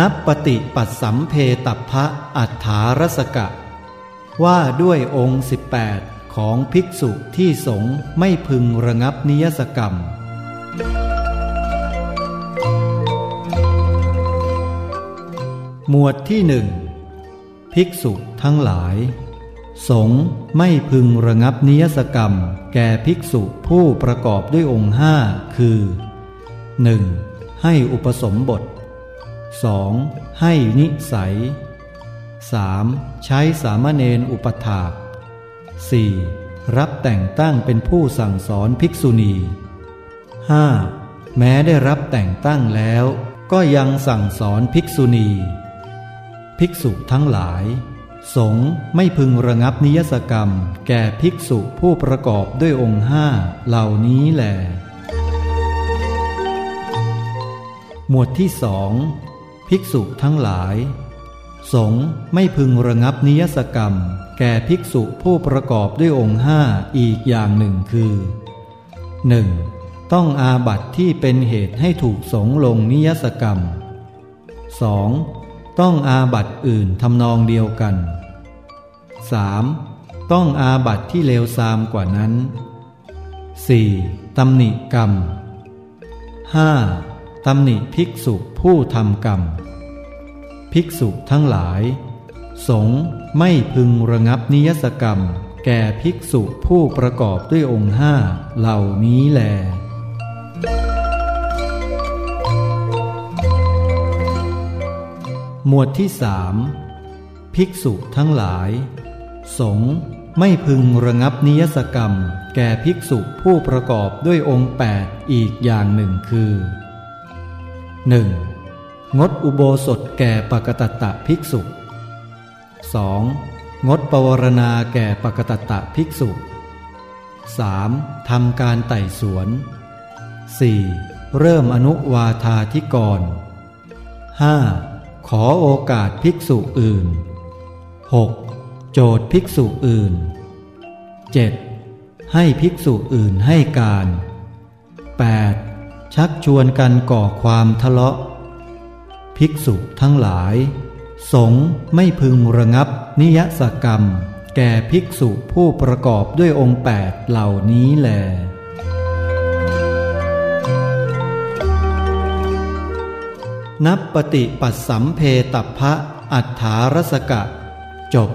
นับปฏิปัสสัมเพตัพะอัฏฐารสกะ ว่าด้วยองค์ 18 ของภิกษุที่สงไม่พึงระงับนิยสกรรม หมวดที่หนึ่งภิกษุทั้งหลาย สงไม่พึงระงับนิยสกรรม แก่ภิกษุผู้ประกอบด้วยองค์ห้าคือ 1. ให้อุปสมบท 2. ให้นิสัย 3. ใช้สามเณรอุปถาก 4. รับแต่งตั้งเป็นผู้สั่งสอนภิกษุณี 5. แม้ได้รับแต่งตั้งแล้ว ก็ยังสั่งสอนภิกษุณี ภิกษุทั้งหลาย สงไม่พึงระงับนิยสกรรม แก่ภิกษุผู้ประกอบด้วยองค์ห้าเหล่านี้แหละหมวดที่สอง ภิกษุทั้งหลาย สงไม่พึงระงับนิยสกรรม แก่ภิกษุผู้ประกอบด้วยองค์ห้าอีกอย่างหนึ่งคือ 1. ต้องอาบัติที่เป็นเหตุให้ถูกสงลงนิยสกรรม 2. ต้องอาบัติอื่นทำนองเดียวกัน 3. ต้องอาบัติที่เลวทรามกว่านั้น 4. ตำหนิกรรม 5. ตำหนิภิกษุผู้ทำกรรม ภิกษุทั้งหลาย สงไม่พึงระงับนิยสกรรม แก่ภิกษุผู้ประกอบด้วยองค์ห้าเหล่านี้แล หมวดที่สามภิกษุทั้งหลาย สงไม่พึงระงับนิยสกรรม แก่ภิกษุผู้ประกอบด้วยองค์แปดอีกอย่างหนึ่งคือ 1. งดอุโบสถแก่ปกตตะภิกษุ 2. งดปวารณาแก่ปกตตะภิกษุ 3. ทำการไต่สวน 4. เริ่มอนุวาธาธิกร 5. ขอโอกาสภิกษุอื่น 6. โจทย์ภิกษุอื่น 7. ให้ภิกษุอื่นให้การ 8. ชักชวนกันก่อความทะเลาะ ภิกษุทั้งหลาย สงไม่พึงระงับนิยสกรรม แก่ภิกษุผู้ประกอบด้วยองค์แปดเหล่านี้แล นับปฏิปัสสัมเพตัพพะอัฏฐารสกะ จบ